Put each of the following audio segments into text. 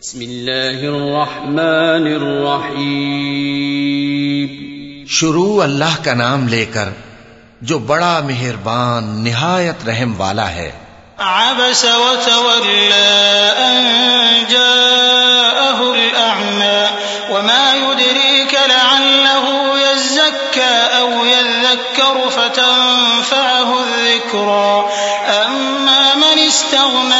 بسم الله الرحمن الرحيم. شروع اللہ کا نام لے کر جو بڑا مہربان نہایت رحم والا ہے۔ عبس وتولى أن جاءه الأعمى وما يدريك لعله يزكى أو يذكر فتنفعه الذكرى. أما من استغنى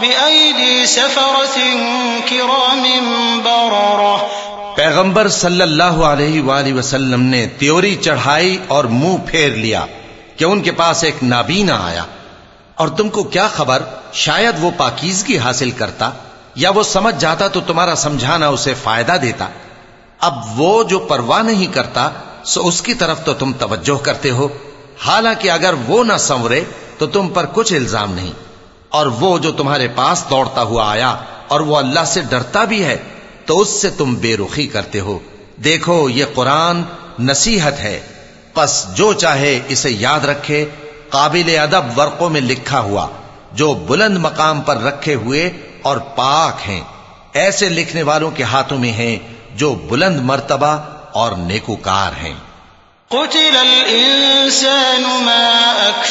بأيدي سفرة كرام بررة. پیغمبر صلی اللہ علیہ وآلہ وسلم نے تیوری چڑھائی اور منہ پھیر لیا کہ ان کے پاس ایک نابینا آیا۔ اور تم کو کیا خبر؟ شاید وہ پاکیزگی حاصل کرتا یا وہ سمجھ جاتا تو تمہارا سمجھانا اسے فائدہ دیتا۔ اب وہ جو پرواہ نہیں کرتا، سو اس کی طرف تو تم توجہ کرتے ہو۔ حالانکہ اگر وہ نہ سنورے تو تم پر کچھ الزام نہیں۔ اور وہ جو تمہارے پاس دوڑتا ہوا آیا اور وہ اللہ سے ڈرتا بھی ہے، تو اس سے تم بے رخی کرتے ہو۔ دیکھو، یہ قرآن نصیحت ہے۔ پس جو چاہے اسے یاد رکھے۔ قابل ادب ورقوں میں لکھا ہوا۔ جو بلند مقام پر رکھے ہوئے اور پاک ہیں۔ ایسے لکھنے والوں کے ہاتھوں میں ہیں جو بلند مرتبہ اور نیکوکار ہیں۔ قتل الإنسان ما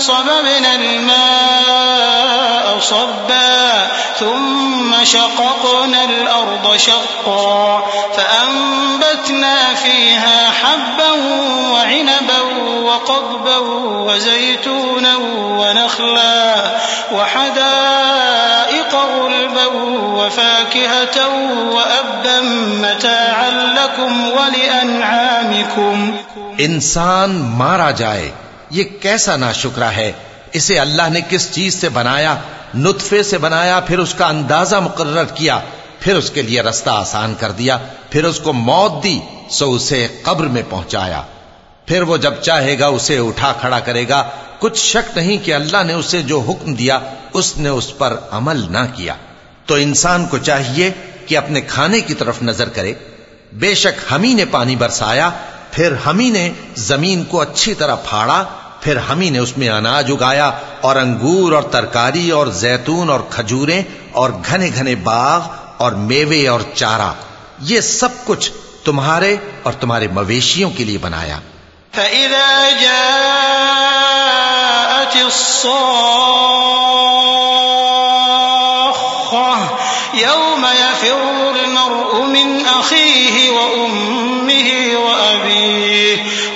صببنا الماء صبا ثم شققنا الأرض شقا فأنبتنا فيها حبا وعنبا وقضبا وزيتونا ونخلا وحدائق غلبا وفاكهة وأبا متاعا لكم ولأنعامكم. إنسان مارا جائے یہ کیسا نا ہے؟ اسے اللہ نے کس چیز سے بنایا؟ نطفے سے بنایا، پھر اس کا اندازہ مقرر کیا، پھر اس کے لیے رستہ آسان کر دیا، پھر اس کو موت دی، سو اسے قبر میں پہنچایا۔ پھر وہ جب چاہے گا، اسے اٹھا کھڑا کرے گا۔ کچھ شک نہیں کہ اللہ نے اسے جو حکم دیا، اس نے اس پر عمل نہ کیا۔ تو انسان کو چاہیے کہ اپنے کھانے کی طرف نظر کرے۔ بے شک ہم ہی نے پانی برسایا، پھر ہم ہی نے زمین کو اچھی طرح پھاڑا پھر ہم ہی نے اس میں اناج اگایا اور انگور اور ترکاری اور زیتون اور کھجوریں اور گھنے گھنے باغ اور میوے اور چارہ۔ یہ سب کچھ تمہارے اور تمہارے مویشیوں کے لیے بنایا۔ فإذا جاءت الصاخة يوم يفر المرء من أخيه وأمه وأبيه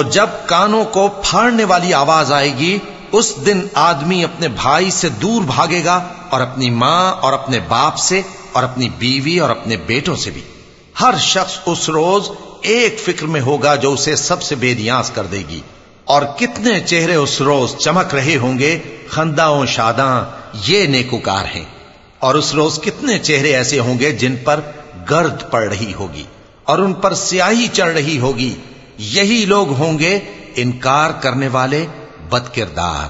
تو جب کانوں کو پھاڑنے والی آواز آئے گی، اس دن آدمی اپنے بھائی سے دور بھاگے گا اور اپنی ماں اور اپنے باپ سے اور اپنی بیوی اور اپنے بیٹوں سے بھی۔ ہر شخص اس روز ایک فکر میں ہوگا جو اسے سب سے بے نیاز کر دے گی۔ اور کتنے چہرے اس روز چمک رہے ہوں گے، خنداں شاداں، یہ نیکوکار ہیں۔ اور اس روز کتنے چہرے ایسے ہوں گے جن پر گرد پڑ رہی ہوگی اور ان پر سیاہی چڑھ رہی ہوگی۔ یہی لوگ ہوں گے انکار کرنے والے بد کردار